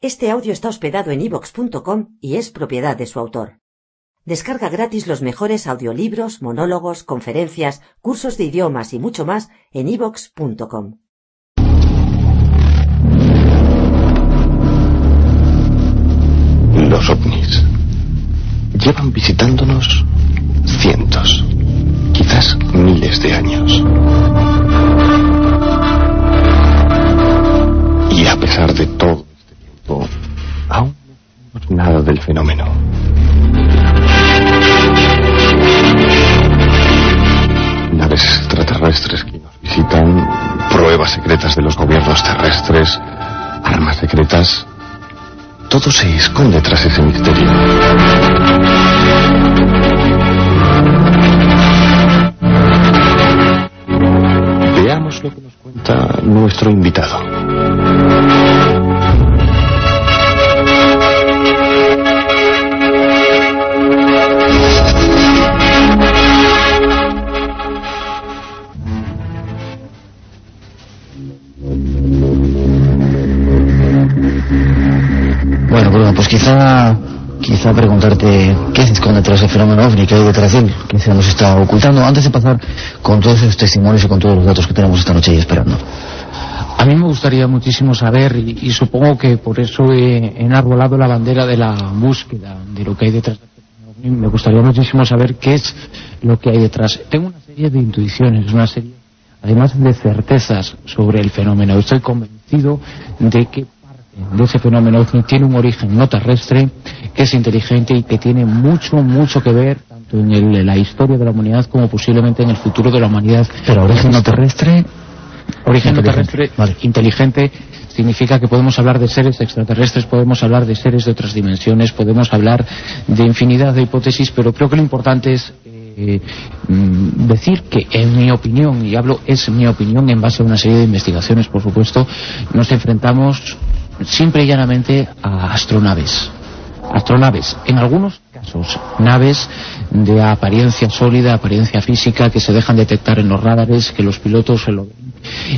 Este audio está hospedado en ivox.com y es propiedad de su autor. Descarga gratis los mejores audiolibros, monólogos, conferencias, cursos de idiomas y mucho más en ivox.com. Los ovnis llevan visitándonos cientos, quizás miles de años. Nada del fenómeno. Naves extraterrestres que nos visitan, pruebas secretas de los gobiernos terrestres, armas secretas. Todo se esconde tras ese misterio. Veamos lo que nos cuenta nuestro invitado. Pues quizá, preguntarte qué se esconde tras el fenómeno OVNI, qué hay detrás de él, qué se nos está ocultando, antes de pasar con todos esos testimonios y con todos los datos que tenemos esta noche ahí esperando. A mí me gustaría muchísimo saber, y, y supongo que por eso he enarbolado la bandera de la búsqueda de lo que hay detrás. Me gustaría muchísimo saber qué es lo que hay detrás. Tengo una serie de intuiciones, una serie, además de certezas sobre el fenómeno. Estoy convencido de que de ese fenómeno tiene un origen no terrestre, que es inteligente y que tiene mucho, mucho que ver tanto en el- la historia de la humanidad como posiblemente en el futuro de la humanidad. Pero origen no terrestre, Origen no terrestre, vale. inteligente, significa que podemos hablar de seres extraterrestres, podemos hablar de seres de otras dimensiones, podemos hablar de infinidad de hipótesis, pero creo que lo importante es eh, mm, decir que, en mi opinión, y hablo es mi opinión en base a una serie de investigaciones, por supuesto, nos enfrentamos simple y llanamente a astronaves astronaves, en algunos casos naves de apariencia sólida, apariencia física, que se dejan detectar en los radares, que los pilotos se lo ven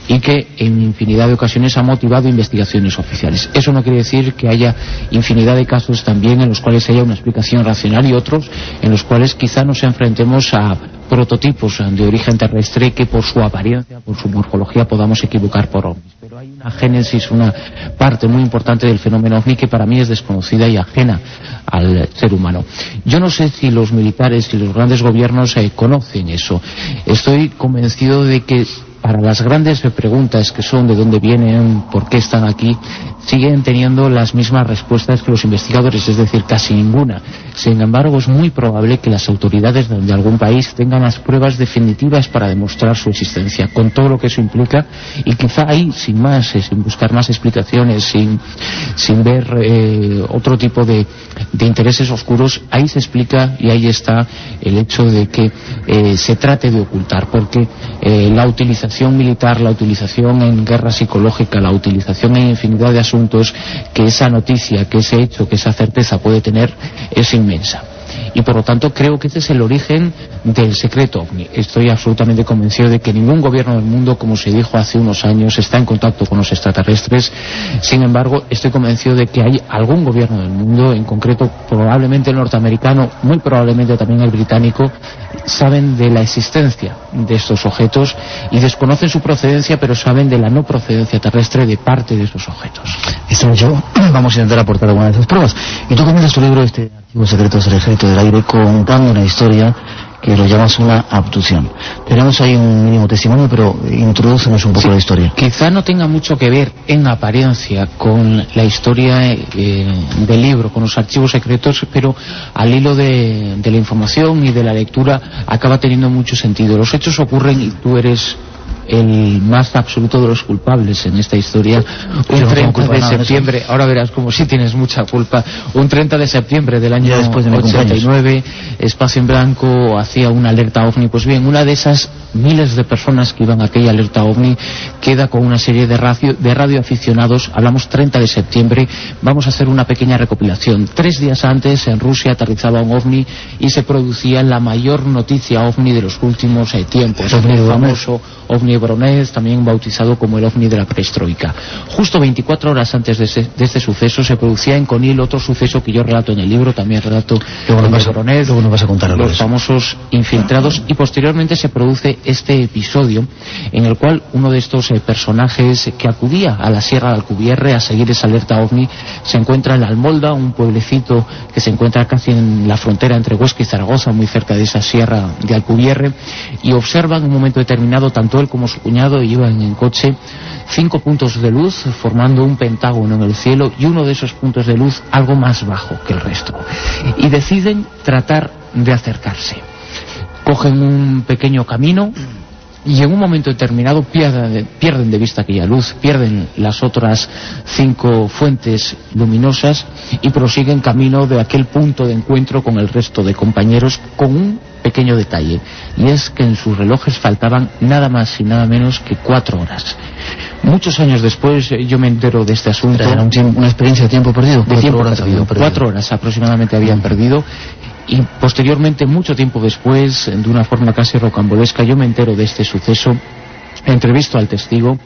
y que en infinidad de ocasiones ha motivado investigaciones oficiales. Eso no quiere decir que haya infinidad de casos también en los cuales haya una explicación racional y otros en los cuales quizá nos enfrentemos a prototipos de origen terrestre que por su apariencia, por su morfología podamos equivocar por ovnis. Pero hay una génesis, una parte muy importante del fenómeno ovni que para mí es desconocida y ajena al ser humano. Yo no sé si los militares y los grandes gobiernos eh, conocen eso. Estoy convencido de que para las grandes preguntas que son de dónde vienen, por qué están aquí, siguen teniendo las mismas respuestas que los investigadores, es decir, casi ninguna. Sin embargo, es muy probable que las autoridades de algún país tengan las pruebas definitivas para demostrar su existencia, con todo lo que eso implica, y quizá ahí, sin más, eh, sin buscar más explicaciones, sin, sin ver eh, otro tipo de, intereses oscuros, ahí se explica y ahí está el hecho de que eh, se trate de ocultar, porque la utilización militar, la utilización en guerra psicológica, la utilización en infinidad de asuntos que esa noticia, que ese hecho, que esa certeza puede tener es Y por lo tanto creo que ese es el origen del secreto ovni. Estoy absolutamente convencido de que ningún gobierno del mundo, como se dijo hace unos años, está en contacto con los extraterrestres. Sin embargo, estoy convencido de que hay algún gobierno del mundo, en concreto probablemente el norteamericano, muy probablemente también el británico, saben de la existencia de estos objetos y desconocen su procedencia, pero saben de la no procedencia terrestre de parte de esos objetos. esta noche vamos a intentar aportar alguna de esas pruebas. Y tú comienzas tu libro, este Secretos del Ejército del Aire, contando una historia que lo llamas una abducción. Tenemos ahí un mínimo testimonio, pero introdúcenos un poco Sí. la historia. Quizá no tenga mucho que ver en apariencia con la historia eh, del libro, con los archivos secretos, pero al hilo de, de la información y de la lectura acaba teniendo mucho sentido. Los hechos ocurren y tú eres el más absoluto de los culpables en esta historia. Un no tengo 30 culpa de septiembre, ahora verás como si tienes mucha culpa, un 30 de septiembre del año después de mi cumpleaños. 89, Espacio en Blanco hacía una alerta ovni. Pues bien, una de esas miles de personas que iban a aquella alerta ovni queda con una serie de, radio, de radioaficionados. Hablamos 30 de septiembre. Vamos a hacer una pequeña recopilación. Tres días antes en Rusia aterrizaba un ovni y se producía la mayor noticia ovni de los últimos eh, tiempos. ¿Ovni el famoso ovni Voronezh, también bautizado como el ovni de la prehistórica. Justo 24 horas antes de, este suceso se producía en Conil otro suceso que yo relato en el libro, también relato luego nos vas, Voronezh, luego nos vas a contar los famosos infiltrados y posteriormente se produce este episodio en el cual uno de estos eh, personajes que acudía a la Sierra de Alcubierre a seguir esa alerta ovni se encuentra en la Almolda, un pueblecito que se encuentra casi en la frontera entre Huesca y Zaragoza, muy cerca de esa Sierra de Alcubierre, y observa en un momento determinado, tanto él como su cuñado iban en coche, cinco puntos de luz formando un pentágono en el cielo y uno de esos puntos de luz algo más bajo que el resto. Y deciden tratar de acercarse. Cogen un pequeño camino y en un momento determinado pierden, de vista aquella luz, pierden las otras cinco fuentes luminosas y prosiguen camino de aquel punto de encuentro con el resto de compañeros con un pequeño detalle y es que en sus relojes faltaban nada más y nada menos que cuatro horas. Muchos años después eh, yo me entero de este asunto. Era una experiencia de tiempo perdido. De tiempo horas perdido. Cuatro horas aproximadamente habían perdido y posteriormente, mucho tiempo después, de una forma casi rocambolesca, yo me entero de este suceso, entrevisto al testigo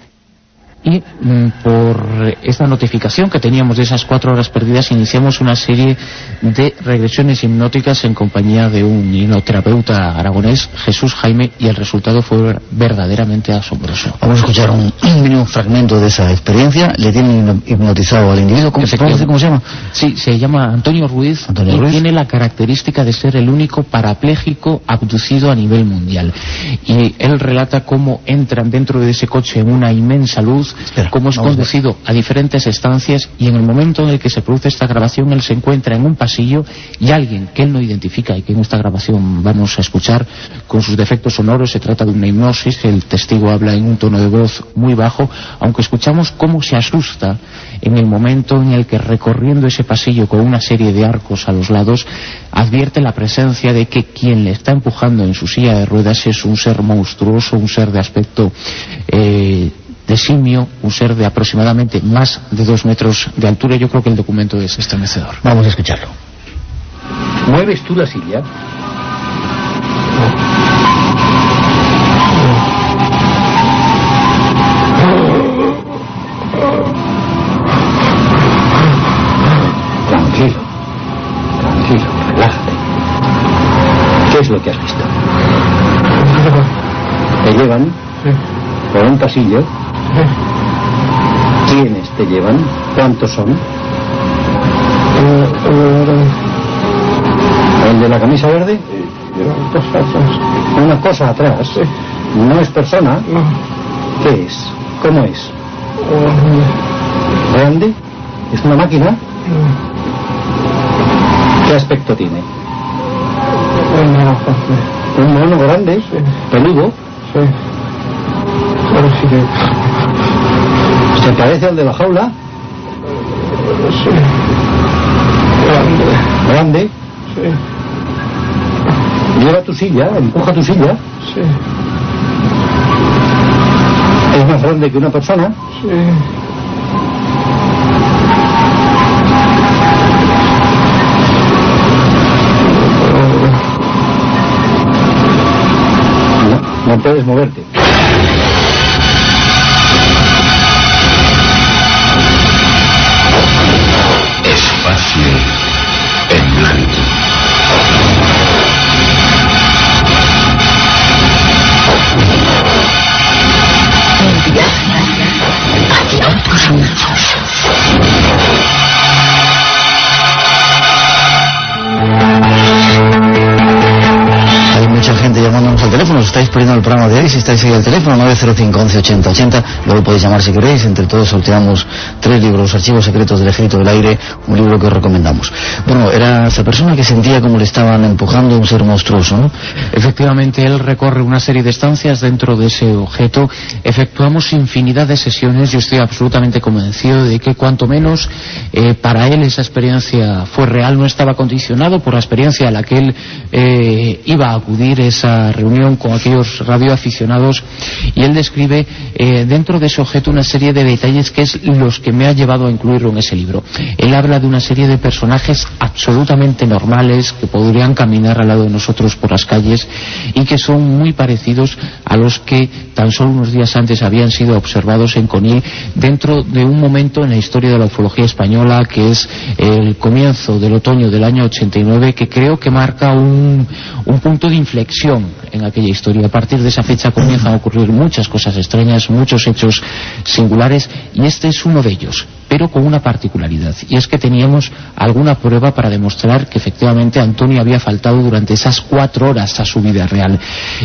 y mm, por esta notificación que teníamos de esas cuatro horas perdidas iniciamos una serie de regresiones hipnóticas en compañía de un hipnoterapeuta aragonés, Jesús Jaime, y el resultado fue verdaderamente asombroso. Vamos a escuchar un, mínimo fragmento de esa experiencia. Le tienen hipnotizado al individuo. ¿Cómo, se, ¿Cómo se llama? Sí, se llama Antonio Ruiz y tiene la característica de ser el único parapléjico abducido a nivel mundial. Y él relata cómo entran dentro de ese coche en una inmensa luz cómo es conducido a diferentes estancias y en el momento en el que se produce esta grabación él se encuentra en un pasillo y alguien que él no identifica y que en esta grabación vamos a escuchar con sus defectos sonoros, se trata de una hipnosis, el testigo habla en un tono de voz muy bajo, aunque escuchamos cómo se asusta en el momento en el que recorriendo ese pasillo con una serie de arcos a los lados advierte la presencia de que quien le está empujando en su silla de ruedas es un ser monstruoso, un ser de aspecto eh, de simio, un ser de aproximadamente más de dos metros de altura. Yo creo que el documento es estremecedor. Vamos a escucharlo. ¿Mueves tú la silla? Tranquilo, tranquilo, relájate. ¿Qué es lo que has visto? Te llevan por un pasillo ¿Quiénes te llevan? ¿Cuántos son? ¿El de la camisa verde? Una cosa atrás. ¿No es persona? ¿Qué es? ¿Cómo es? ¿Grande? ¿Es una máquina? ¿Qué aspecto tiene? Un mono grande, peludo. ¿Se parece al de la jaula? Sí. Grande. ¿Grande? Sí. Lleva tu silla, empuja tu silla. Sí. ¿Es más grande que una persona? Sí. No, no puedes moverte. Estáis poniendo el programa de hoy, si estáis ahí al teléfono 905 11 80 80, luego podéis llamar si queréis, entre todos sorteamos tres libros, Archivos Secretos del Ejército del Aire, un libro que os recomendamos. Bueno, era esa persona que sentía como le estaban empujando un ser monstruoso, ¿no? Efectivamente, él recorre una serie de estancias dentro de ese objeto, efectuamos infinidad de sesiones, yo estoy absolutamente convencido de que cuanto menos eh, para él esa experiencia fue real, no estaba condicionado por la experiencia a la que él eh, iba a acudir esa reunión con radioaficionados y él describe eh, dentro de ese objeto una serie de detalles que es los que me ha llevado a incluirlo en ese libro. Él habla de una serie de personajes absolutamente normales que podrían caminar al lado de nosotros por las calles y que son muy parecidos a los que tan solo unos días antes habían sido observados en Conil dentro de un momento en la historia de la ufología española que es el comienzo del otoño del año 89 que creo que marca un punto de inflexión en aquella historia. A partir de esa fecha comienzan a ocurrir muchas cosas extrañas, muchos hechos singulares y este es uno de ellos, pero con una particularidad y es que teníamos alguna prueba para demostrar que efectivamente Antonio había faltado durante esas cuatro horas a su vida real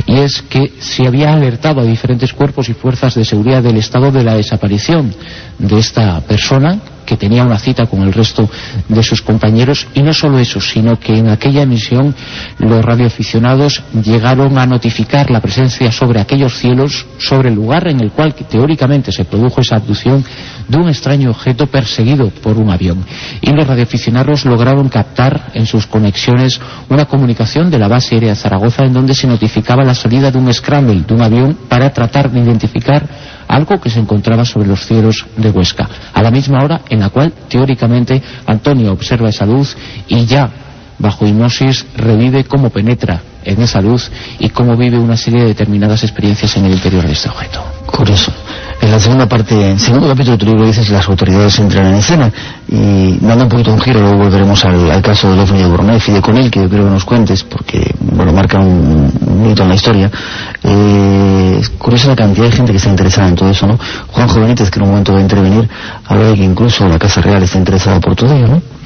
y es que se había alertado a diferentes cuerpos y fuerzas de seguridad del estado de la desaparición de esta persona que tenía una cita con el resto de sus compañeros y no solo eso, sino que en aquella emisión los radioaficionados llegaron a notificar la presencia sobre aquellos cielos, sobre el lugar en el cual teóricamente se produjo esa abducción de un extraño objeto perseguido por un avión. Y los radioaficionados lograron captar en sus conexiones una comunicación de la base aérea de Zaragoza en donde se notificaba la salida de un scramble, de un avión, para tratar de identificar algo que se encontraba sobre los cielos de Huesca, a la misma hora en la cual, teóricamente, Antonio observa esa luz y ya, bajo hipnosis, revive cómo penetra en esa luz y cómo vive una serie de determinadas experiencias en el interior de este objeto. Curioso. En la segunda parte, en segundo capítulo de tu libro dices las autoridades entran en escena y dando un poquito un giro, luego volveremos al, caso del OVNI de Bornef y de Conil, que yo creo que nos cuentes, porque, bueno, marca un, hito en la historia. Eh, es curiosa la cantidad de gente que está interesada en todo eso, ¿no? Juanjo Benítez, que en un momento va a intervenir, habla de que incluso la Casa Real está interesada por todo ello, ¿no?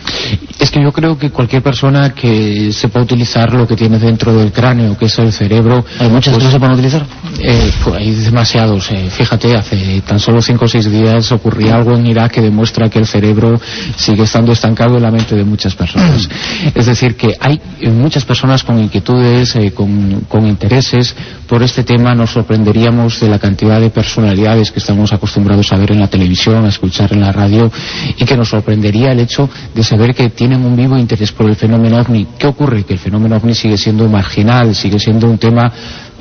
Es que yo creo que cualquier persona que sepa utilizar lo que tiene dentro del cráneo, que es el cerebro... ¿Hay muchas pues, cosas utilizar? Eh, pues hay demasiados. Eh. Fíjate, hace tan solo cinco o seis días ocurría algo en Irak que demuestra que el cerebro sigue estando estancado en la mente de muchas personas. es decir, que hay muchas personas con inquietudes, eh, con, con intereses por este tema. Nos sorprenderíamos de la cantidad de personalidades que estamos acostumbrados a ver en la televisión, a escuchar en la radio, y que nos sorprendería el hecho de saber que tienen un vivo interés por el fenómeno ovni. ¿Qué ocurre? Que el fenómeno ovni sigue siendo marginal, sigue siendo un tema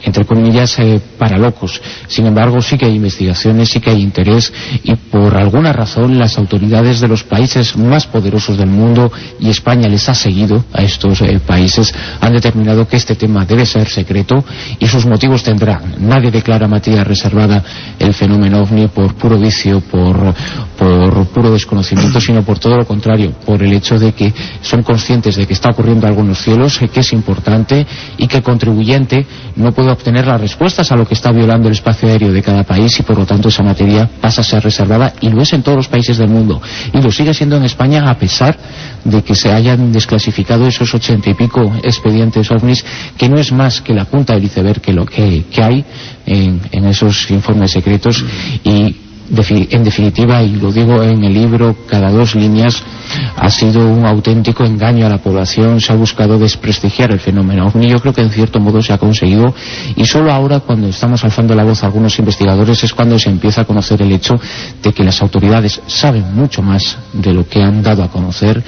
entre comillas, eh, para locos. Sin embargo, sí que hay investigaciones, sí que hay interés y por alguna razón las autoridades de los países más poderosos del mundo y España les ha seguido a estos eh, países, han determinado que este tema debe ser secreto y sus motivos tendrán. Nadie declara materia reservada el fenómeno ovni por puro vicio, por, por puro desconocimiento, sino por todo lo contrario, por el hecho de que son conscientes de que está ocurriendo algo en los cielos, que es importante y que el contribuyente no puede obtener las respuestas a lo que está violando el espacio aéreo de cada país y por lo tanto esa materia pasa a ser reservada y lo es en todos los países del mundo. Y lo sigue siendo en España a pesar de que se hayan desclasificado esos ochenta y pico expedientes ovnis que no es más que la punta del iceberg que lo que, hay en, en esos informes secretos y en definitiva, y lo digo en el libro, cada dos líneas ha sido un auténtico engaño a la población, se ha buscado desprestigiar el fenómeno ovni, yo creo que en cierto modo se ha conseguido y solo ahora cuando estamos alzando la voz a algunos investigadores es cuando se empieza a conocer el hecho de que las autoridades saben mucho más de lo que han dado a conocer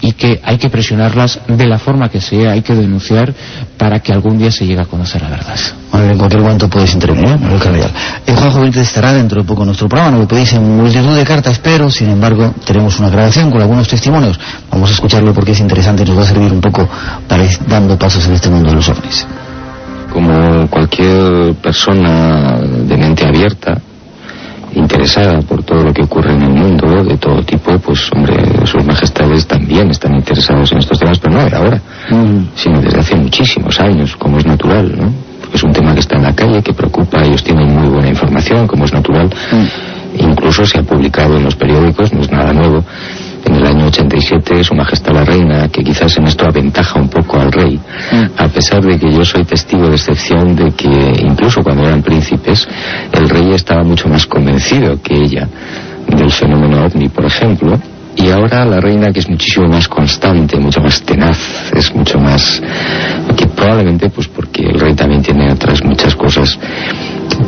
y que hay que presionarlas de la forma que sea, hay que denunciar para que algún día se llegue a conocer la verdad. En cualquier momento puedes intervenir, El Juan Joven estará dentro de poco nuestro programa, no lo pedís en multitud de cartas, pero sin embargo tenemos una grabación con algunos testimonios. Vamos a escucharlo porque es interesante y nos va a servir un poco para ir dando pasos en este mundo de los ovnis. Como cualquier persona de mente abierta, interesada por todo lo que ocurre en el mundo, de todo tipo, pues hombre, sus majestades también están interesados en estos temas, pero no de ahora, mm. sino desde hace muchísimos años, como es natural, ¿no? es un tema que está en la calle, que preocupa, ellos tienen muy buena información, como es natural. Mm. Incluso se ha publicado en los periódicos, no es nada nuevo, en el año 87 Su Majestad la Reina, que quizás en esto aventaja un poco al rey, mm. a pesar de que yo soy testigo de excepción de que incluso cuando eran príncipes, el rey estaba mucho más convencido que ella del fenómeno ovni, por ejemplo, y ahora la reina que es muchísimo más constante, mucho más tenaz, es mucho más que probablemente pues porque el rey también tiene otras muchas cosas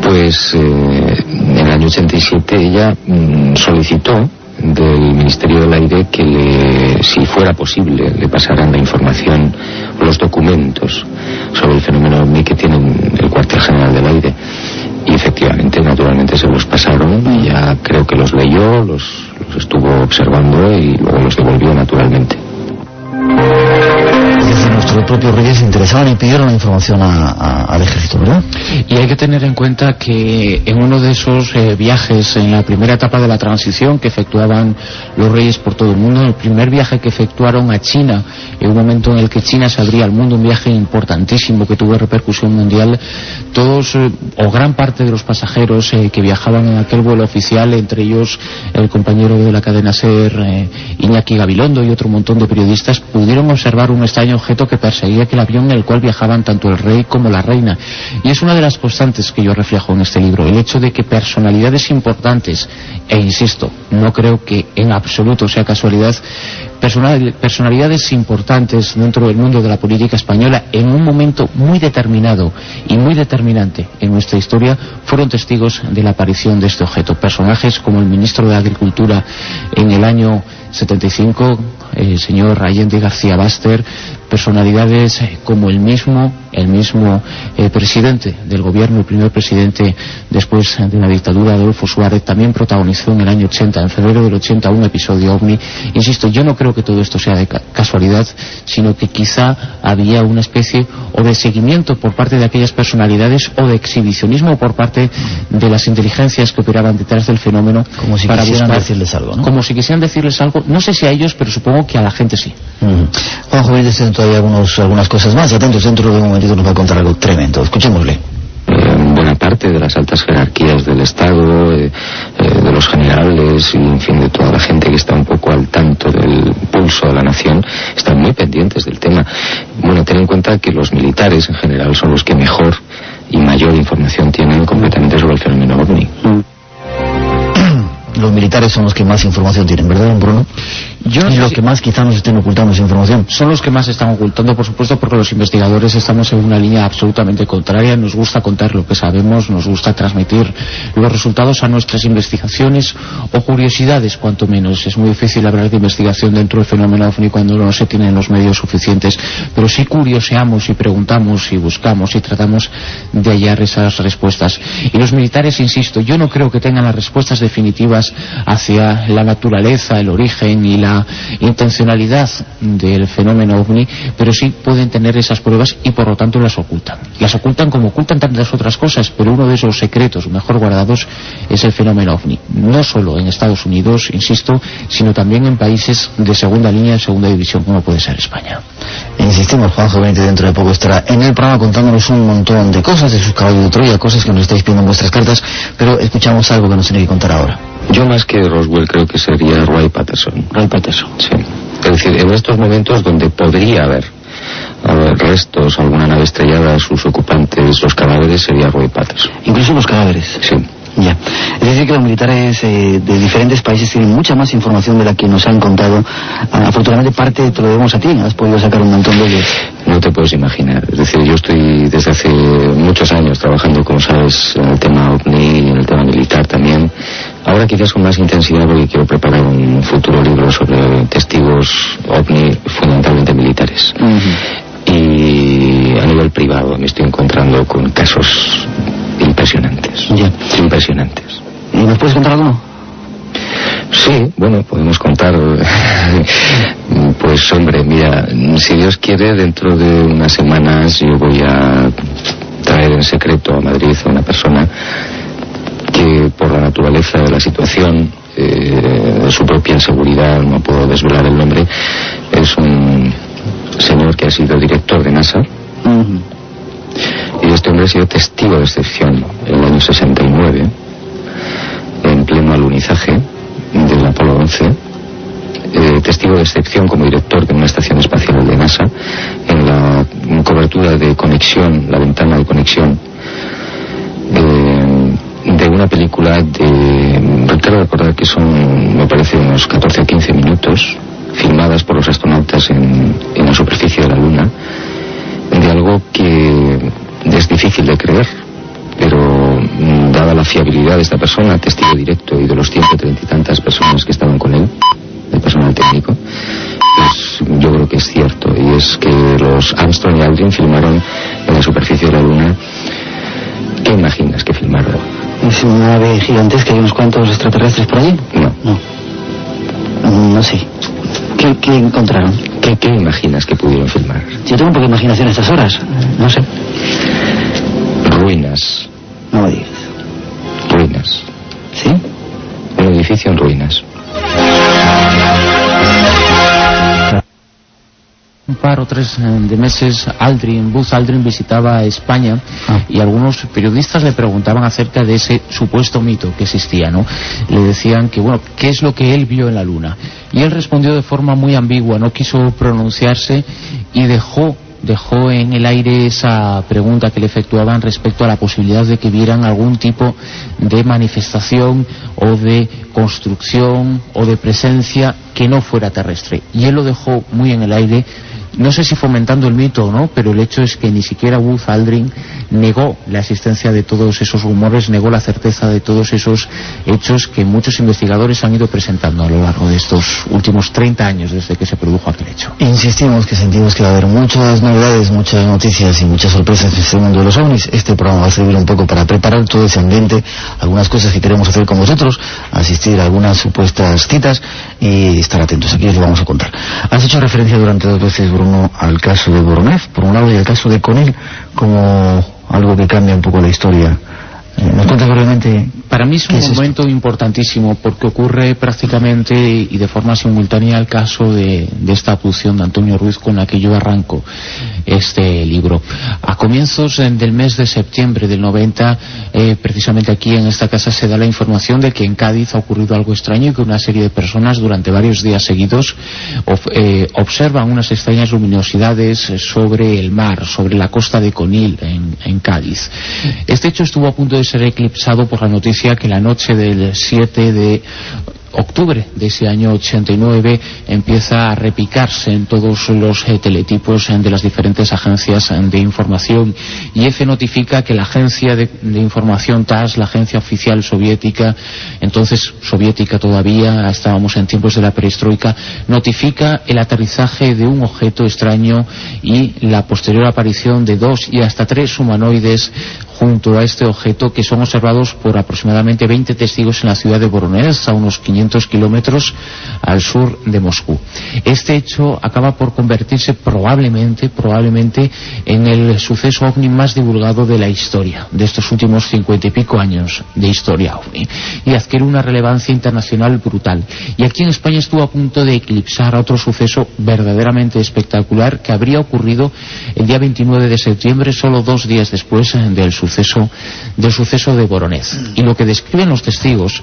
pues eh, en el año 87 ella mm, solicitó del Ministerio del Aire que le, si fuera posible le pasaran la información, los documentos sobre el fenómeno que tienen el cuartel general del aire. Y efectivamente, naturalmente se los pasaron y ya creo que los leyó, los estuvo observando y luego los devolvió naturalmente. Nuestros propios reyes se interesaban y pidieron la información al ejército, ¿verdad? Y hay que tener en cuenta que en uno de esos eh, viajes, en la primera etapa de la transición que efectuaban los reyes por todo el mundo, el primer viaje que efectuaron a China, en un momento en el que China se abría al mundo, un viaje importantísimo que tuvo repercusión mundial, todos eh, o gran parte de los pasajeros eh, que viajaban en aquel vuelo oficial, entre ellos el compañero de la cadena SER, Iñaki Gabilondo y otro montón de periodistas, pudieron observar un extraño objeto que perseguía aquel avión en el cual viajaban tanto el rey como la reina. Y es una de las constantes que yo reflejo en este libro, el hecho de que personalidades importantes, e insisto, no creo que en absoluto sea casualidad, personal- personalidades importantes dentro del mundo de la política española en un momento muy determinado y muy determinante en nuestra historia fueron testigos de la aparición de este objeto. Personajes como el ministro de Agricultura en el año 75, el señor Allende García Baster, personalidades eh, como el mismo, el mismo eh, presidente del gobierno, el primer presidente después de la dictadura, Adolfo Suárez, también protagonizó en el año 80, en febrero del 80, un episodio ovni. Insisto, yo no creo que todo esto sea de ca- casualidad, sino que quizá había una especie o de seguimiento por parte de aquellas personalidades o de exhibicionismo por parte de las inteligencias que operaban detrás del fenómeno Como si para quisieran buscar- decirles algo, ¿no? Como si quisieran decirles algo, no sé si a ellos, pero supongo que a la gente sí. Ujú. Juanjo Benítez tiene todavía algunos, algunas cosas más. Atentos, dentro de un momentito nos va a contar algo tremendo. Escuchémosle. eh, buena parte de las altas jerarquías del Estado, eh, eh, de los generales y, en fin, de toda la gente que está un poco al tanto del pulso de la nación, están muy pendientes del tema. Bueno, ten en cuenta que los militares en general son los que mejor y mayor información tienen completamente sobre el fenómeno ovni. Los militares son los que más información tienen, ¿verdad, don Bruno? Yo y los si- que más quizá nos estén ocultando esa información. son los que más están ocultando, por supuesto, porque los investigadores estamos en una línea absolutamente contraria. Nos gusta contar lo que sabemos, nos gusta transmitir los resultados a nuestras investigaciones o curiosidades, cuanto menos. Es muy difícil hablar de investigación dentro del fenómeno OVNI cuando no se tienen los medios suficientes, pero sí curioseamos y preguntamos y buscamos y tratamos de hallar esas respuestas. Y los militares, insisto, yo no creo que tengan las respuestas definitivas hacia la naturaleza, el origen y la intencionalidad del fenómeno ovni, pero sí pueden tener esas pruebas y por lo tanto las ocultan. Las ocultan como ocultan tantas otras cosas, pero uno de esos secretos mejor guardados es el fenómeno ovni. No solo en Estados Unidos, insisto, sino también en países de segunda línea, de segunda división, como puede ser España. Insistimos, Juanjo Benítez dentro de poco estará en el programa contándonos un montón de cosas de sus caballos de Troya, cosas que nos estáis pidiendo en vuestras cartas, pero escuchamos algo que nos tiene que contar ahora. Yo más que Roswell creo que sería Roy Patterson. Roy Patterson. Sí. Es decir, en estos momentos donde podría haber, haber restos, alguna nave estrellada, sus ocupantes, los cadáveres, sería Roy Patterson. Incluso los cadáveres. Sí. Ya. Es decir, que los militares eh, de diferentes países tienen mucha más información de la que nos han contado. Ah, afortunadamente, parte te lo debemos a ti. Has podido sacar un montón de ellos. No te puedes imaginar. Es decir, yo estoy desde hace muchos años trabajando, como sabes, en el tema OVNI y en el tema militar también. Ahora quizás con más intensidad porque quiero preparar un futuro libro sobre testigos OVNI fundamentalmente militares. Y a nivel privado me estoy encontrando con casos impresionantes. Ya. Impresionantes. ¿Y nos puedes contar alguno? Sí, bueno, podemos contar. Pues hombre, mira, si Dios quiere, dentro de unas semanas yo voy a traer en secreto a Madrid a una persona que por la naturaleza de la situación, eh, de su propia inseguridad, no puedo desvelar el nombre, es un señor que ha sido director de NASA. Y este hombre ha sido testigo de excepción en el año 69, en pleno alunizaje del Apolo 11, eh, testigo de excepción como director de una estación espacial de NASA, en la cobertura de conexión, la ventana de conexión eh, de una película de, quiero recordar que son, me parece, unos 14 o 15 minutos, filmadas por los astronautas en, en la superficie de la Luna, de algo que es difícil de creer, pero dada la fiabilidad de esta persona, testigo directo y de los ciento treinta y tantas personas que estaban con él, el personal técnico, pues yo creo que es cierto, y es que los Armstrong y Aldrin filmaron en la superficie de la Luna. ¿Qué imaginas que filmaron? ¿Es una nave gigantesca y unos cuantos extraterrestres por allí? No. No. No sé. ¿Qué, qué encontraron? ¿Qué, ¿Qué imaginas que pudieron filmar? Yo tengo un poco de imaginación a estas horas. No sé. Ruinas. No me digas. Ruinas. ¿Sí? Un edificio en ruinas. Un par o tres eh, de meses Aldrin, Buzz Aldrin visitaba España Ah. y algunos periodistas le preguntaban acerca de ese supuesto mito que existía, ¿no? Le decían que, bueno, ¿qué es lo que él vio en la Luna? Y él respondió de forma muy ambigua, no quiso pronunciarse y dejó dejó en el aire esa pregunta que le efectuaban respecto a la posibilidad de que vieran algún tipo de manifestación o de construcción o de presencia que no fuera terrestre. Y él lo dejó muy en el aire, no sé si fomentando el mito o no, pero el hecho es que ni siquiera Buzz Aldrin negó la existencia de todos esos rumores, negó la certeza de todos esos hechos que muchos investigadores han ido presentando a lo largo de estos últimos 30 años desde que se produjo aquel hecho. Insistimos que sentimos que va a haber muchas novedades, muchas noticias y muchas sorpresas en este mundo de los ovnis. Este programa va a servir un poco para preparar todo ese ambiente, algunas cosas que queremos hacer con vosotros, asistir a algunas supuestas citas y estar atentos. Aquí os lo vamos a contar. Has hecho referencia durante dos veces, Bruno, al caso de Boronev, por un lado, y al caso de Conil, como algo que cambia un poco la historia. Eh, ¿Nos cuentas brevemente? Para mí es un momento importantísimo porque ocurre prácticamente y de forma simultánea el caso de, de esta abducción de Antonio Ruiz con la que yo arranco este libro. A comienzos eh, del mes de septiembre del 90, eh, precisamente aquí en esta casa se da la información de que en Cádiz ha ocurrido algo extraño y que una serie de personas durante varios días seguidos of- eh, observan unas extrañas luminosidades sobre el mar, sobre la costa de Conil en, en Cádiz. Este hecho estuvo a punto de ser eclipsado por la noticia que la noche del 7 de octubre de ese año 89 empieza a repicarse en todos los eh, teletipos de las diferentes agencias de información. Y EFE notifica que la agencia de, de información TAS, la agencia oficial soviética, entonces soviética todavía, estábamos en tiempos de la perestroika, notifica el aterrizaje de un objeto extraño y la posterior aparición de dos y hasta tres humanoides junto a este objeto que son observados por aproximadamente 20 testigos en la ciudad de Voronezh, a unos 500 kilómetros al sur de Moscú. Este hecho acaba por convertirse probablemente, probablemente en el suceso ovni más divulgado de la historia, de estos últimos cincuenta y pico años de historia ovni, y adquiere una relevancia internacional brutal. Y aquí en España estuvo a punto de eclipsar a otro suceso verdaderamente espectacular que habría ocurrido el día 29 de septiembre, solo dos días después del suceso, del suceso de Voronezh. Y lo que describen los testigos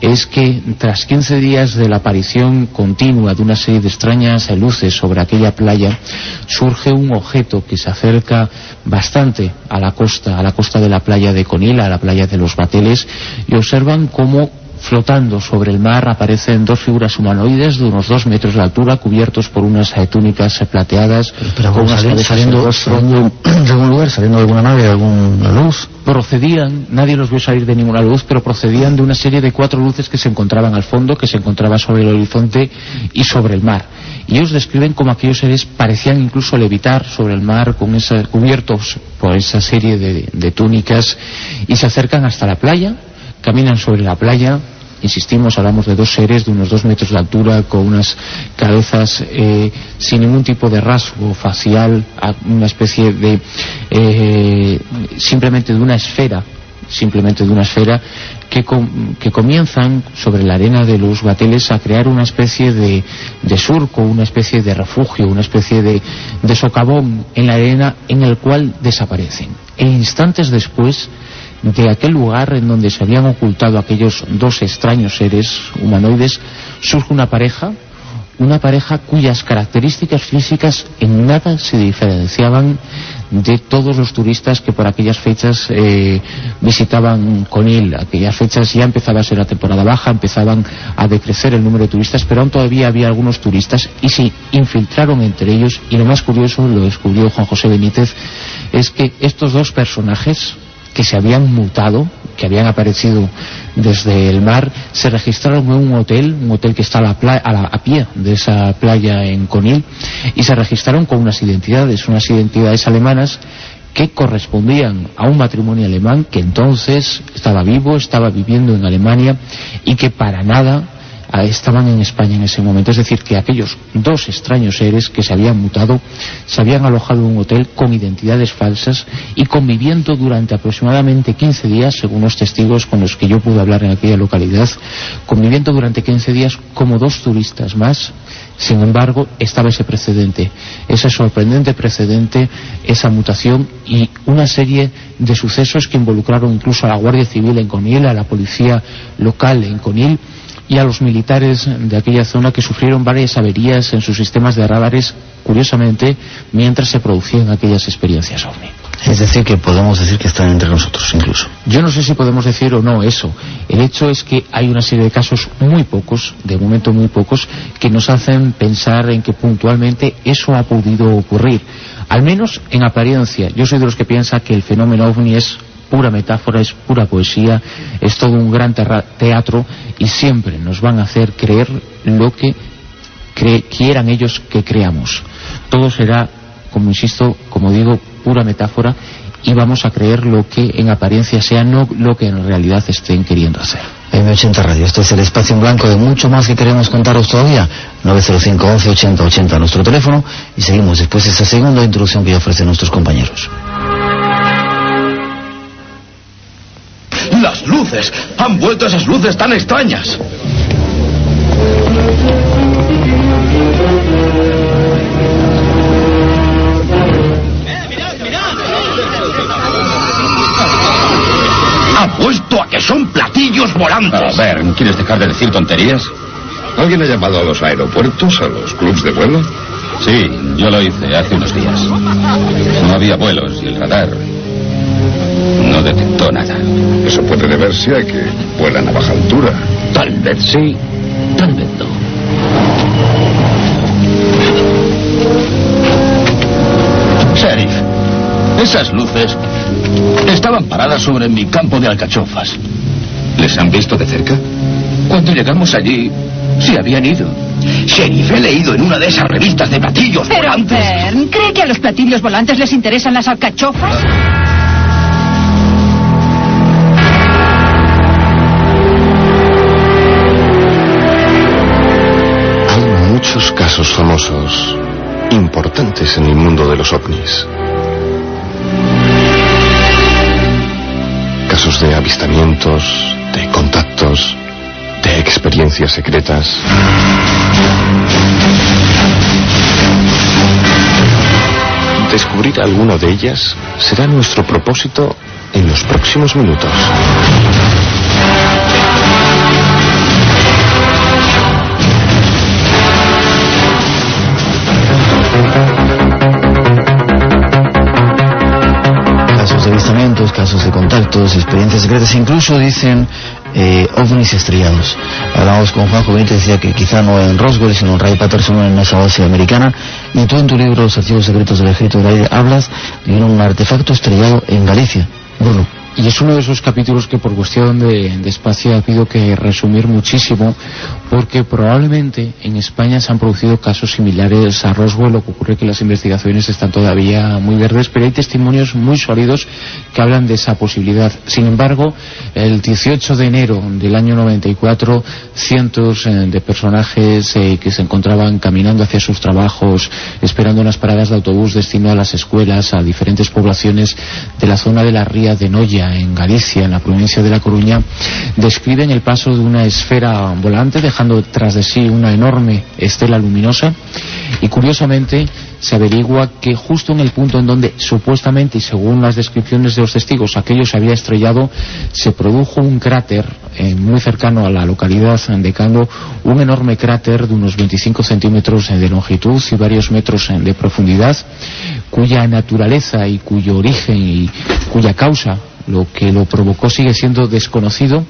es que tras 15 días de la aparición continua de una serie de extrañas luces sobre aquella playa, surge un objeto que se acerca bastante a la costa, a la costa de la playa de Conila, a la playa de los Bateles, y observan cómo flotando sobre el mar aparecen dos figuras humanoides de unos dos metros de altura cubiertos por unas túnicas plateadas Pero con ¿cómo unas saliendo, saliendo de algún lugar, saliendo de alguna nave, de alguna luz. procedían, nadie los vio salir de ninguna luz, pero procedían de una serie de cuatro luces que se encontraban al fondo, que se encontraban sobre el horizonte y sobre el mar. Y ellos describen como aquellos seres parecían incluso levitar sobre el mar con esa, cubiertos por esa serie de, de túnicas y se acercan hasta la playa, caminan sobre la playa, insistimos, hablamos de dos seres de unos dos metros de altura con unas cabezas eh, sin ningún tipo de rasgo facial, una especie de eh, simplemente de una esfera, simplemente de una esfera que, com- que comienzan sobre la arena de los bateles a crear una especie de, de surco, una especie de refugio, una especie de, de socavón en la arena en el cual desaparecen. E instantes después de aquel lugar en donde se habían ocultado aquellos dos extraños seres humanoides, surge una pareja, una pareja cuyas características físicas en nada se diferenciaban de todos los turistas que por aquellas fechas eh, visitaban Conil. Aquellas fechas ya empezaba a ser la temporada baja, empezaban a decrecer el número de turistas, pero aún todavía había algunos turistas y se infiltraron entre ellos. Y lo más curioso, lo descubrió Juan José Benítez, es que estos dos personajes que se habían mutado, que habían aparecido desde el mar, se registraron en un hotel, un hotel que está a, la a, a, pie de esa playa en Conil, y se registraron con unas identidades, unas identidades alemanas que correspondían a un matrimonio alemán que entonces estaba vivo, estaba viviendo en Alemania y que para nada estaban en España en ese momento. Es decir, que aquellos dos extraños seres que se habían mutado se habían alojado en un hotel con identidades falsas y conviviendo durante aproximadamente 15 días, según los testigos con los que yo pude hablar en aquella localidad, conviviendo durante 15 días como dos turistas más. Sin embargo, estaba ese precedente, ese sorprendente precedente, esa mutación y una serie de sucesos que involucraron incluso a la Guardia Civil en Conil, a la policía local en Conil, y a los militares de aquella zona que sufrieron varias averías en sus sistemas de radares, curiosamente, mientras se producían aquellas experiencias OVNI. Es decir, que podemos decir que están entre nosotros incluso. Yo no sé si podemos decir o no eso. El hecho es que hay una serie de casos muy pocos, de momento muy pocos, que nos hacen pensar en que puntualmente eso ha podido ocurrir. Al menos en apariencia. Yo soy de los que piensa que el fenómeno OVNI es pura metáfora, es pura poesía, es todo un gran teatro y siempre nos van a hacer creer lo que quieran ellos que creamos. Todo será, como insisto, como digo, pura metáfora y vamos a creer lo que en apariencia sea, no lo que en realidad estén queriendo hacer. M80 Radio, este es el espacio en blanco de mucho más que queremos contaros todavía. 905 11 80 80 nuestro teléfono y seguimos después de esta segunda introducción que ofrecen nuestros compañeros. Luces. Han vuelto esas luces tan extrañas. Apuesto a que son platillos volantes. A ver, ¿quieres dejar de decir tonterías? ¿Alguien ha llamado a los aeropuertos, a los clubs de vuelo? Sí, yo lo hice hace unos días. No había vuelos y el radar no detectó nada. Eso puede deberse a que vuelan a baja altura. Tal vez sí, tal vez no. Sheriff, esas luces estaban paradas sobre mi campo de alcachofas. ¿Les han visto de cerca? Cuando llegamos allí, se habían ido. Sheriff, he leído en una de esas revistas de platillos Pero, volantes. Fern, ¿cree que a los platillos volantes les interesan las alcachofas? Casos famosos, importantes en el mundo de los ovnis. Casos de avistamientos, de contactos, de experiencias secretas. Descubrir alguna de ellas será nuestro propósito en los próximos minutos. Casos de contactos, experiencias secretas, incluso dicen eh, ovnis estrellados. Hablamos con Juanjo Benítez, decía que quizá no en Roswell, sino en Ray Patterson, en esa base americana. Y tú en tu libro, Los archivos secretos del ejército del aire, hablas de un artefacto estrellado en Galicia. Bruno. Y es uno de esos capítulos que por cuestión de, espacio ha habido que resumir muchísimo, porque probablemente en España se han producido casos similares a Roswell, lo que ocurre que las investigaciones están todavía muy verdes, pero hay testimonios muy sólidos que hablan de esa posibilidad. Sin embargo, el 18 de enero del año 94, cientos eh, de personajes eh, que se encontraban caminando hacia sus trabajos, esperando en las paradas de autobús destino a las escuelas, a diferentes poblaciones de la zona de la Ría de Noya, en Galicia, en la provincia de La Coruña, describen el paso de una esfera volante, dejando tras de sí una enorme estela luminosa, y curiosamente se averigua que justo en el punto en donde supuestamente y según las descripciones de los testigos aquello se había estrellado se produjo un cráter eh, muy cercano a la localidad de Cando un enorme cráter de unos 25 centímetros de longitud y varios metros de profundidad cuya naturaleza y cuyo origen y cuya causa lo que lo provocó sigue siendo desconocido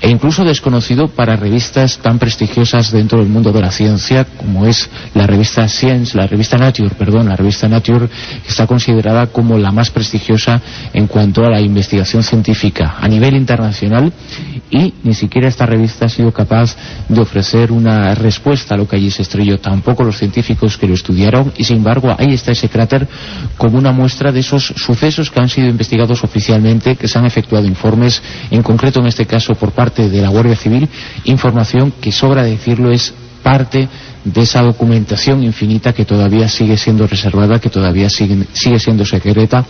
e incluso desconocido para revistas tan prestigiosas dentro del mundo de la ciencia como es la revista Science, la revista Nature, perdón, la revista Nature está considerada como la más prestigiosa en cuanto a la investigación científica a nivel internacional y ni siquiera esta revista ha sido capaz de ofrecer una respuesta a lo que allí se estrelló, tampoco los científicos que lo estudiaron y sin embargo ahí está ese cráter como una muestra de esos sucesos que han sido investigados oficialmente, que se han efectuado informes, en concreto en este caso por parte de la Guardia Civil, información que sobra decirlo es parte de esa documentación infinita que todavía sigue siendo reservada, que todavía sigue, sigue siendo secreta.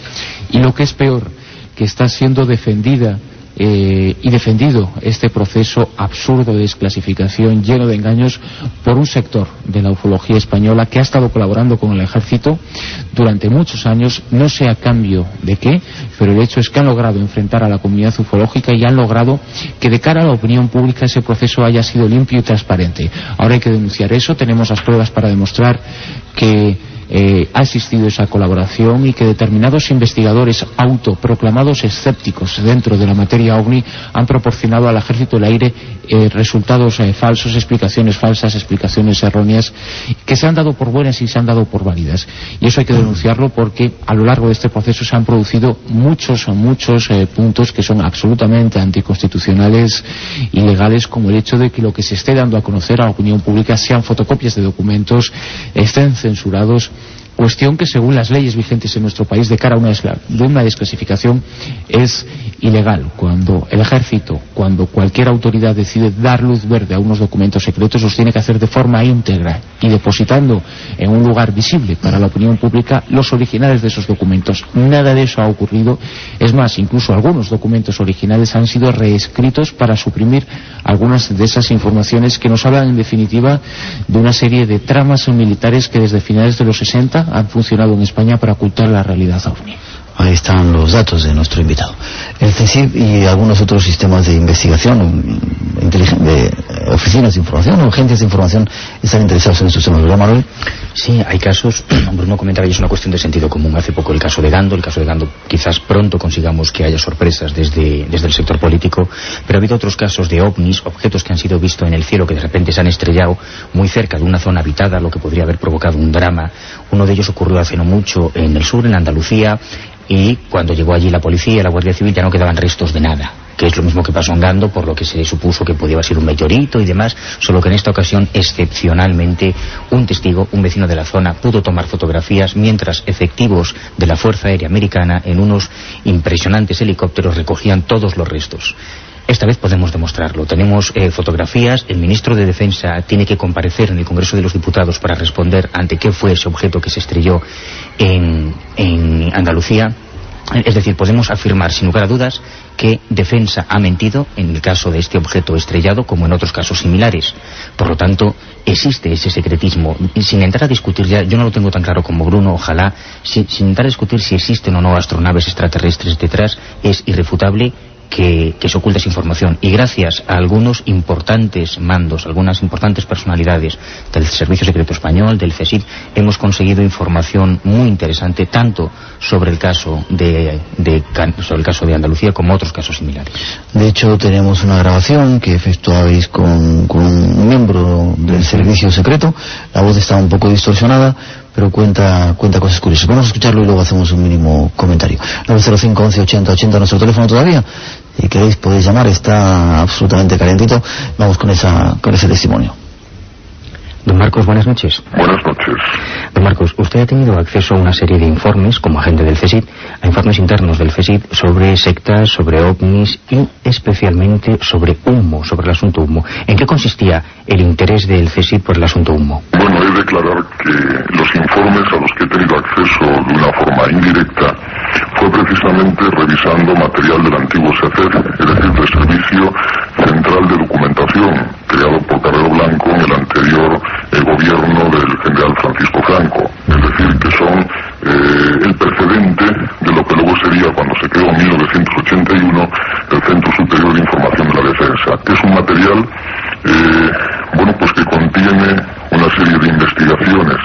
Y lo que es peor, que está siendo defendida eh, y defendido este proceso absurdo de desclasificación lleno de engaños por un sector de la ufología española que ha estado colaborando con el ejército durante muchos años, no sé a cambio de qué, pero el hecho es que han logrado enfrentar a la comunidad ufológica y han logrado que de cara a la opinión pública ese proceso haya sido limpio y transparente. Ahora hay que denunciar eso, tenemos las pruebas para demostrar que eh, ha existido esa colaboración y que determinados investigadores autoproclamados escépticos dentro de la materia OVNI han proporcionado al ejército del aire eh, resultados eh, falsos, explicaciones falsas, explicaciones erróneas que se han dado por buenas y se han dado por válidas. Y eso hay que denunciarlo porque a lo largo de este proceso se han producido muchos, muchos puntos que son absolutamente anticonstitucionales y legales como el hecho de que lo que se esté dando a conocer a la opinión pública sean fotocopias de documentos, estén censurados cuestión que según las leyes vigentes en nuestro país de cara a una, de una desclasificación es ilegal. Cuando el ejército, cuando cualquier autoridad decide dar luz verde a unos documentos secretos, los tiene que hacer de forma íntegra y depositando en un lugar visible para la opinión pública los originales de esos documentos. Nada de eso ha ocurrido. Es más, incluso algunos documentos originales han sido reescritos para suprimir algunas de esas informaciones que nos hablan en definitiva de una serie de tramas militares que desde finales de los 60 han funcionado en España para ocultar la realidad ovni. Ahí están los datos de nuestro invitado. El CECIP y algunos otros sistemas de investigación, de oficinas de información agencias de información están interesados en estos temas, ¿verdad, Manuel? Sí, hay casos, Bruno comentaba, y es una cuestión de sentido común. Hace poco el caso de Gando, el caso de Gando, quizás pronto consigamos que haya sorpresas desde, desde el sector político, pero ha habido otros casos de ovnis, objetos que han sido vistos en el cielo que de repente se han estrellado muy cerca de una zona habitada, lo que podría haber provocado un drama. Uno de ellos ocurrió hace no mucho en el sur, en Andalucía, y cuando llegó allí la policía y la Guardia Civil ya no quedaban restos de nada que es lo mismo que pasó en Gando, por lo que se supuso que podía ser un meteorito y demás, solo que en esta ocasión, excepcionalmente, un testigo, un vecino de la zona, pudo tomar fotografías mientras efectivos de la Fuerza Aérea Americana en unos impresionantes helicópteros recogían todos los restos. Esta vez podemos demostrarlo. Tenemos eh, fotografías, el ministro de Defensa tiene que comparecer en el Congreso de los Diputados para responder ante qué fue ese objeto que se estrelló en, Andalucía. Es decir, podemos afirmar sin lugar a dudas que Defensa ha mentido en el caso de este objeto estrellado como en otros casos similares. Por lo tanto, existe ese secretismo. Sin entrar a discutir ya, yo no lo tengo tan claro como Bruno, ojalá, sin entrar a discutir si existen o no astronaves extraterrestres detrás, es irrefutable que, se oculta esa información. Y gracias a algunos importantes mandos, algunas importantes personalidades del Servicio Secreto Español, del CSIC, hemos conseguido información muy interesante tanto sobre el caso de, sobre el caso de Andalucía como otros casos similares. De hecho, tenemos una grabación que efectuáis con, con un miembro del Servicio Secreto. La voz está un poco distorsionada, pero cuenta, cuenta cosas curiosas. Vamos a escucharlo y luego hacemos un mínimo comentario. 905 11 80 80 nuestro teléfono todavía. Si queréis podéis llamar, está absolutamente calentito. Vamos con, esa, con ese testimonio. Don Marcos, buenas noches. Buenas noches. Usted ha tenido acceso a una serie de informes, como agente del CSID, a informes internos del CSID sobre sectas, sobre ovnis y especialmente sobre humo, sobre el asunto humo. ¿En qué consistía el interés del CSID por el asunto humo? Bueno, he de declarar que los informes a los que he tenido acceso de una forma indirecta fue precisamente revisando material del antiguo SECER, es decir, del Servicio Central de Documentación, creado por Carrero Blanco en el anterior el gobierno del general Francisco Franco. Decir, que son eh, el precedente de lo que luego sería cuando se creó en 1981 el Centro Superior de Información de la Defensa, que es un material, eh, bueno, pues que contiene una serie de investigaciones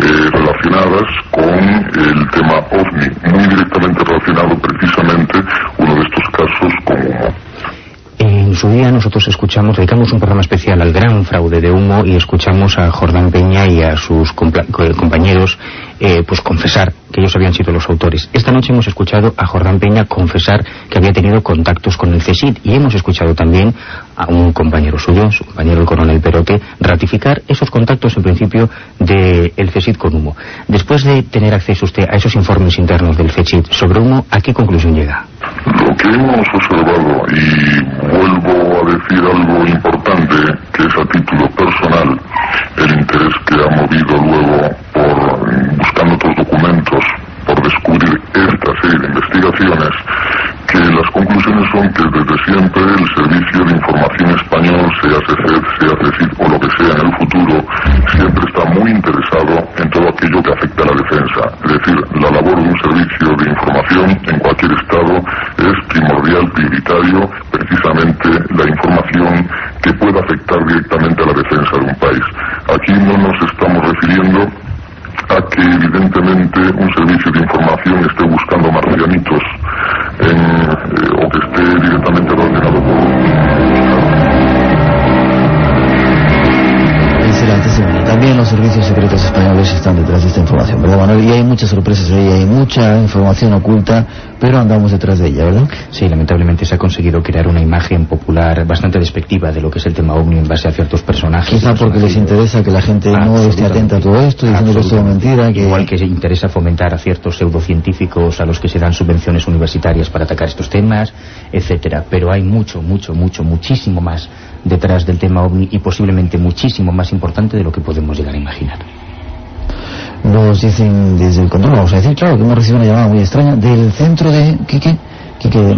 eh, relacionadas con el tema OVNI, muy directamente relacionado precisamente, uno de nosotros escuchamos, dedicamos un programa especial al gran fraude de humo y escuchamos a Jordán Peña y a sus compañeros eh, pues confesar que ellos habían sido los autores. Esta noche hemos escuchado a Jordán Peña confesar que había tenido contactos con el CESID y hemos escuchado también a un compañero suyo, su compañero el coronel Perote, ratificar esos contactos en principio del de con humo. Después de tener acceso usted a esos informes internos del CESID sobre humo, ¿a qué conclusión llega? Lo que hemos observado, y vuelvo a decir algo importante, que es a título información oculta, pero andamos detrás de ella, ¿verdad? Sí, lamentablemente se ha conseguido crear una imagen popular bastante despectiva de lo que es el tema OVNI en base a ciertos personajes. Quizá porque les interesa que la gente no esté atenta a todo esto, diciendo que es todo mentira. Que... Igual que se interesa fomentar a ciertos pseudocientíficos a los que se dan subvenciones universitarias para atacar estos temas, etcétera. Pero hay mucho, mucho, mucho, muchísimo más detrás del tema OVNI y posiblemente muchísimo más importante de lo que podemos llegar a imaginar. Nos dicen desde el control, vamos a decir, claro, que hemos recibido una llamada muy extraña del centro de... Quique, Quique,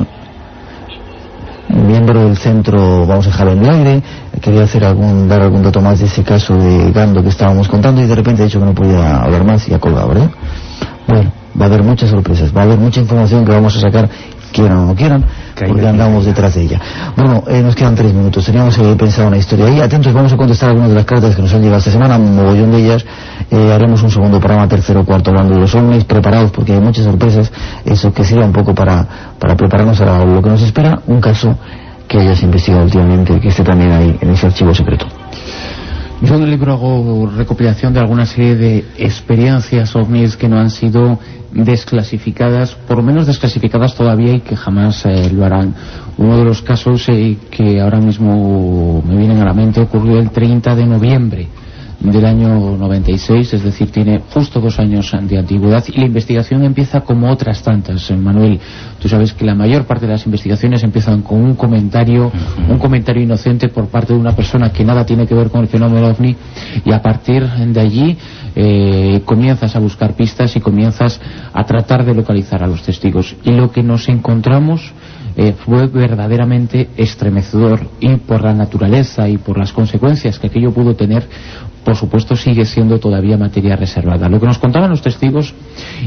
miembro del centro, vamos a dejarlo en el aire, quería hacer algún, dar algún dato más de ese caso de Gando que estábamos contando y de repente ha dicho que no podía hablar más y ha colgado, ¿verdad? Bueno, va a haber muchas sorpresas, va a haber mucha información que vamos a sacar quieran o no quieran, porque andamos detrás de ella. Bueno, eh, nos quedan tres minutos, teníamos que pensar una historia ahí. Atentos, vamos a contestar algunas de las cartas que nos han llegado esta semana, un mogollón de ellas. Eh, haremos un segundo programa, tercero, cuarto, hablando de los hombres, preparados, porque hay muchas sorpresas, eso que sirva un poco para, para prepararnos a lo que nos espera, un caso que hayas investigado últimamente, que esté también ahí, en ese archivo secreto. Yo en el libro hago recopilación de alguna serie de experiencias ovnis que no han sido desclasificadas, por lo menos desclasificadas todavía y que jamás eh, lo harán. Uno de los casos eh, que ahora mismo me vienen a la mente ocurrió el 30 de noviembre del año 96, es decir, tiene justo dos años de antigüedad y la investigación empieza como otras tantas, Manuel. Tú sabes que la mayor parte de las investigaciones empiezan con un comentario, un comentario inocente por parte de una persona que nada tiene que ver con el fenómeno OVNI y a partir de allí eh, comienzas a buscar pistas y comienzas a tratar de localizar a los testigos. Y lo que nos encontramos eh, fue verdaderamente estremecedor y por la naturaleza y por las consecuencias que aquello pudo tener, por supuesto sigue siendo todavía materia reservada. Lo que nos contaban los testigos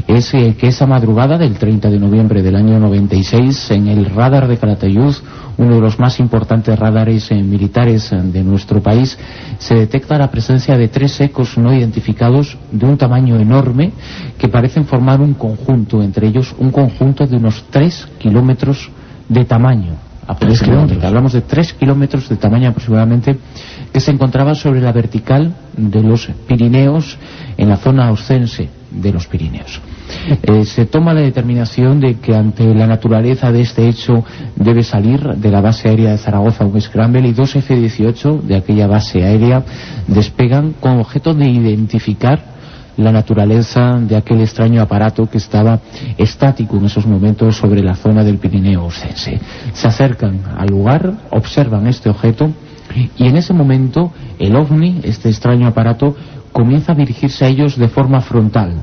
es eh, que esa madrugada del 30 de noviembre del año 96 en el radar de Calatayud, uno de los más importantes radares eh, militares de nuestro país, se detecta la presencia de tres ecos no identificados de un tamaño enorme que parecen formar un conjunto, entre ellos un conjunto de unos tres kilómetros de tamaño aproximadamente. Hablamos de 3 kilómetros de tamaño aproximadamente que se encontraba sobre la vertical de los Pirineos en la zona auscense de los Pirineos. Eh, se toma la determinación de que ante la naturaleza de este hecho debe salir de la base aérea de Zaragoza un Scramble y dos F-18 de aquella base aérea despegan con objeto de identificar la naturaleza de aquel extraño aparato que estaba estático en esos momentos sobre la zona del Pirineo Ocense. Se acercan al lugar, observan este objeto y en ese momento el ovni, este extraño aparato, comienza a dirigirse a ellos de forma frontal.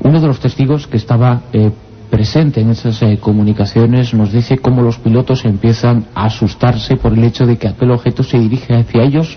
Uno de los testigos que estaba eh, presente en esas eh, comunicaciones nos dice cómo los pilotos empiezan a asustarse por el hecho de que aquel objeto se dirige hacia ellos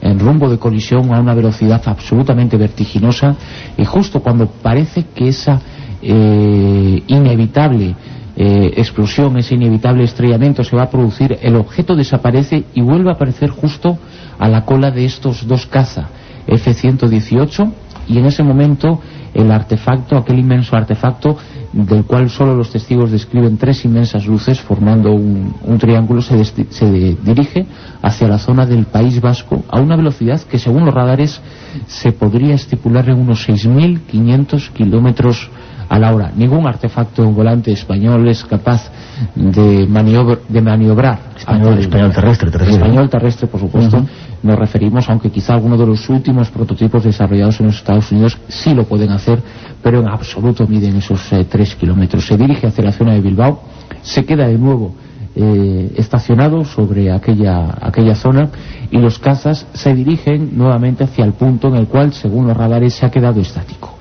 en rumbo de colisión a una velocidad absolutamente vertiginosa y justo cuando parece que esa eh, inevitable eh, explosión, ese inevitable estrellamiento se va a producir, el objeto desaparece y vuelve a aparecer justo a la cola de estos dos caza F-118 y en ese momento el artefacto, aquel inmenso artefacto, del cual solo los testigos describen tres inmensas luces formando un, triángulo, se, se, dirige hacia la zona del País Vasco a una velocidad que según los radares se podría estipular en unos 6.500 kilómetros a la hora. Ningún artefacto volante español es capaz de, de maniobrar. Español, español terrestre, terrestre. Español terrestre, por supuesto. Nos referimos, aunque quizá alguno de los últimos prototipos desarrollados en los Estados Unidos sí lo pueden hacer, pero en absoluto miden esos eh, tres kilómetros. Se dirige hacia la zona de Bilbao, se queda de nuevo eh, estacionado sobre aquella, aquella zona y los cazas se dirigen nuevamente hacia el punto en el cual, según los radares, se ha quedado estático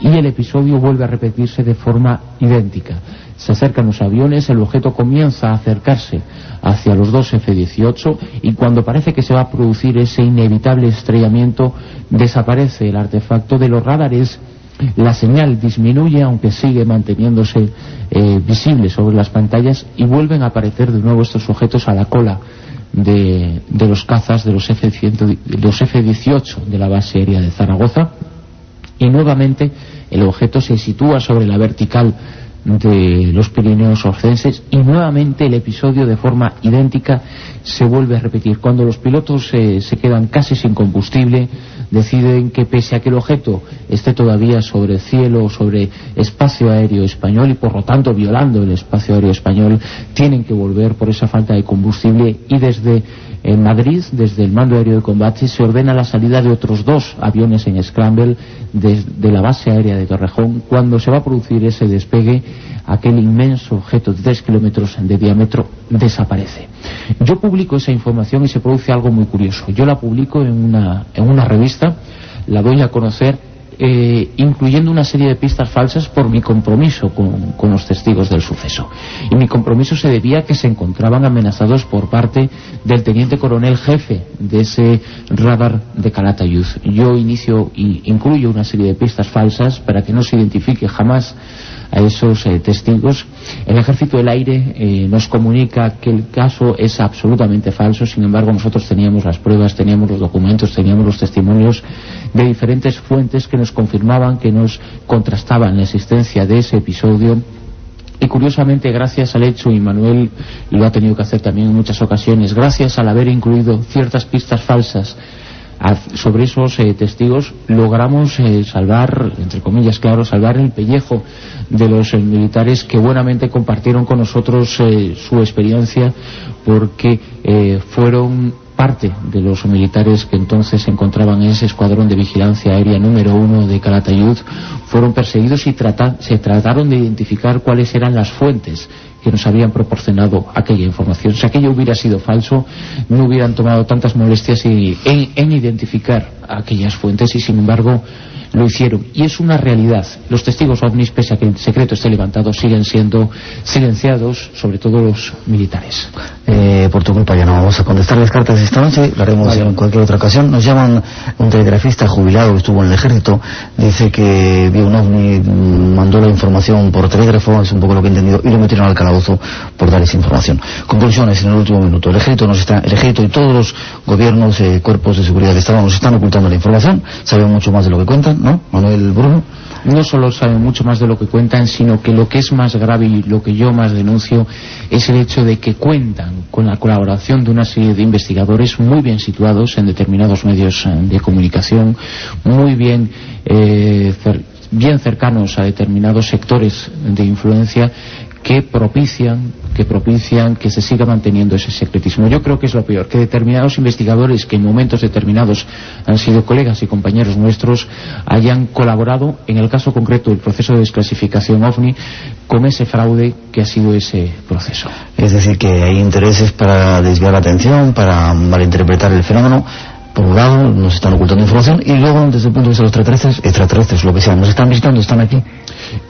y el episodio vuelve a repetirse de forma idéntica. Se acercan los aviones, el objeto comienza a acercarse hacia los dos F-18 y cuando parece que se va a producir ese inevitable estrellamiento, desaparece el artefacto de los radares. La señal disminuye aunque sigue manteniéndose eh, visible sobre las pantallas y vuelven a aparecer de nuevo estos objetos a la cola de, los cazas de los F-18 de la base aérea de Zaragoza. Y nuevamente el objeto se sitúa sobre la vertical de los Pirineos Orcenses y nuevamente el episodio de forma idéntica se vuelve a repetir. Cuando los pilotos se quedan casi sin combustible, deciden que pese a que el objeto esté todavía sobre el cielo, sobre espacio aéreo español y por lo tanto violando el espacio aéreo español, tienen que volver por esa falta de combustible y desde en Madrid, desde el mando aéreo de combate, se ordena la salida de otros dos aviones en Scramble de, la base aérea de Torrejón. Cuando se va a producir ese despegue, aquel inmenso objeto de 3 kilómetros de diámetro desaparece. Yo publico esa información y se produce algo muy curioso. Yo la publico en una, en una revista, la doy a conocer eh, incluyendo una serie de pistas falsas por mi compromiso con, los testigos del suceso. Y mi compromiso se debía a que se encontraban amenazados por parte del teniente coronel jefe de ese radar de Calatayud. Yo inicio y incluyo una serie de pistas falsas para que no se identifique jamás a esos eh, testigos. El Ejército del Aire eh, nos comunica que el caso es absolutamente falso, sin embargo nosotros teníamos las pruebas, teníamos los documentos, teníamos los testimonios de diferentes fuentes que nos confirmaban, que nos contrastaban la existencia de ese episodio y curiosamente gracias al hecho, y Manuel lo ha tenido que hacer también en muchas ocasiones, gracias al haber incluido ciertas pistas falsas sobre esos eh, testigos logramos eh, salvar, entre comillas, claro, salvar el pellejo de los eh, militares que buenamente compartieron con nosotros su experiencia porque fueron parte de los militares que entonces se encontraban en ese escuadrón de vigilancia aérea número uno de Calatayud. Fueron perseguidos y se trataron de identificar cuáles eran las fuentes que nos habían proporcionado aquella información. Si aquello hubiera sido falso, no hubieran tomado tantas molestias en identificar aquellas fuentes y sin embargo lo hicieron. Y es una realidad. Los testigos ovnis, pese a que el secreto esté levantado, siguen siendo silenciados, sobre todo los militares. Eh, por tu culpa ya no vamos a contestar las cartas de esta noche, lo haremos en cualquier otra ocasión. Nos llaman un telegrafista jubilado que estuvo en el ejército, dice que vio un ovni, mandó la información por telégrafo, es un poco lo que he entendido, y lo metieron al calabozo por dar esa información. Conclusiones en el último minuto. El ejército, nos está, el ejército y todos los gobiernos, eh, cuerpos de seguridad de Estado nos están ocultando la información, saben mucho más de lo que cuentan ¿no? Manuel Bruno. No solo saben mucho más de lo que cuentan, sino que lo que es más grave y lo que yo más denuncio es el hecho de que cuentan con la colaboración de una serie de investigadores muy bien situados en determinados medios eh, de comunicación, muy bien eh, bien cercanos a determinados sectores de influencia que propician que propician que se siga manteniendo ese secretismo. Yo creo que es lo peor, que determinados investigadores que en momentos determinados han sido colegas y compañeros nuestros hayan colaborado, en el caso concreto del proceso de desclasificación OVNI, con ese fraude que ha sido ese proceso. Es decir, que hay intereses para desviar la atención, para malinterpretar el fenómeno, por un lado nos están ocultando información y luego desde el punto de vista de los extraterrestres, extraterrestres, lo que sea, nos están visitando, están aquí.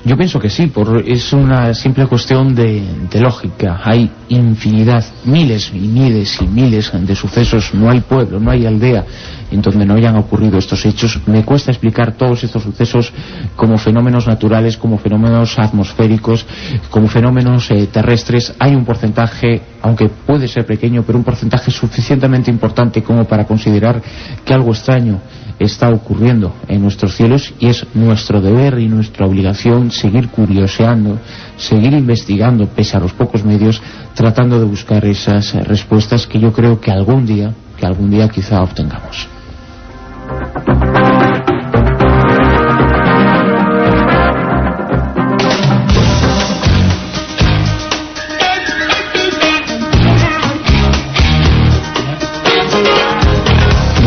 Yo pienso que sí, por, es una simple cuestión de, lógica. Hay infinidad, miles y miles y miles de sucesos, no hay pueblo, no hay aldea en donde no hayan ocurrido estos hechos. Me cuesta explicar todos estos sucesos como fenómenos naturales, como fenómenos atmosféricos, como fenómenos eh, terrestres. Hay un porcentaje, aunque puede ser pequeño, pero un porcentaje suficientemente importante como para considerar que algo extraño está ocurriendo en nuestros cielos y es nuestro deber y nuestra obligación seguir curioseando, seguir investigando, pese a los pocos medios, tratando de buscar esas respuestas que yo creo que algún día, que algún día quizá obtengamos.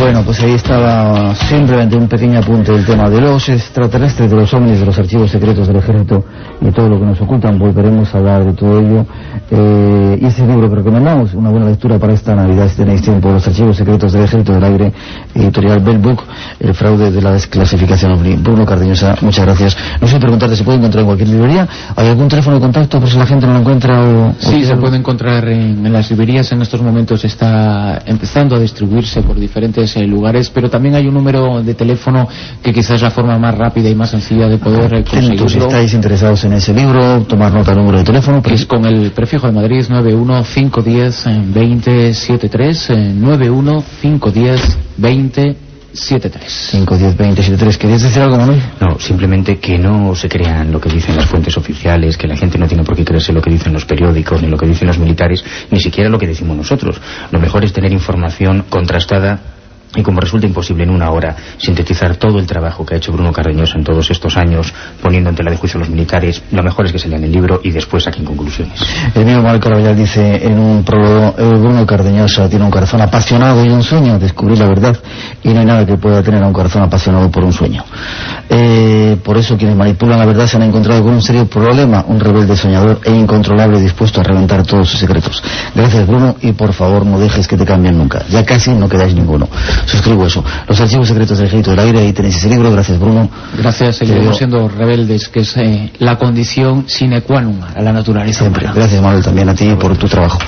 Bueno, pues ahí estaba simplemente un pequeño apunte del tema de los extraterrestres, de los ovnis, de los archivos secretos del ejército y todo lo que nos ocultan. Volveremos a hablar de todo ello. Eh, y ese libro que recomendamos, una buena lectura para esta Navidad, si tenéis tiempo, los archivos secretos del ejército del aire, editorial Bell Book, el fraude de la desclasificación ovni. Bruno Cardeñosa, muchas gracias. No sé preguntarte, ¿se puede encontrar en cualquier librería? ¿Hay algún teléfono de contacto por si la gente no lo encuentra? O, sí, se puede encontrar en, en las librerías. En estos momentos está empezando a distribuirse por diferentes eh, lugares, pero también hay un número de teléfono que quizás es la forma más rápida y más sencilla de poder eh, conseguirlo. Si estáis interesados en ese libro, tomar nota del número de teléfono. Que es con el prefijo de Madrid 91510-2073, 91510-2073. 510-2073. ¿Querías decir algo, Manuel? No, simplemente que no se crean lo que dicen las fuentes oficiales, que la gente no tiene por qué creerse lo que dicen los periódicos, ni lo que dicen los militares, ni siquiera lo que decimos nosotros. Lo mejor es tener información contrastada y como resulta imposible en una hora sintetizar todo el trabajo que ha hecho Bruno Cardeñosa en todos estos años, poniendo en tela de juicio a los militares, lo mejor es que se lean el libro y después saquen conclusiones. El mismo Manuel Caraballal dice en un prólogo, eh, Bruno Cardeñosa tiene un corazón apasionado y un sueño, descubrir la verdad, y no hay nada que pueda tener a un corazón apasionado por un sueño. Eh, por eso quienes manipulan la verdad se han encontrado con un serio problema, un rebelde soñador e incontrolable dispuesto a reventar todos sus secretos. Gracias Bruno y por favor no dejes que te cambien nunca, ya casi no quedáis ninguno suscribo eso. Los archivos secretos del ejército del aire, ahí tenéis ese libro, gracias Bruno. Gracias, seguiremos siendo rebeldes, que es eh, la condición sine qua non a la naturaleza. Siempre. Gracias Manuel también a ti por tu trabajo.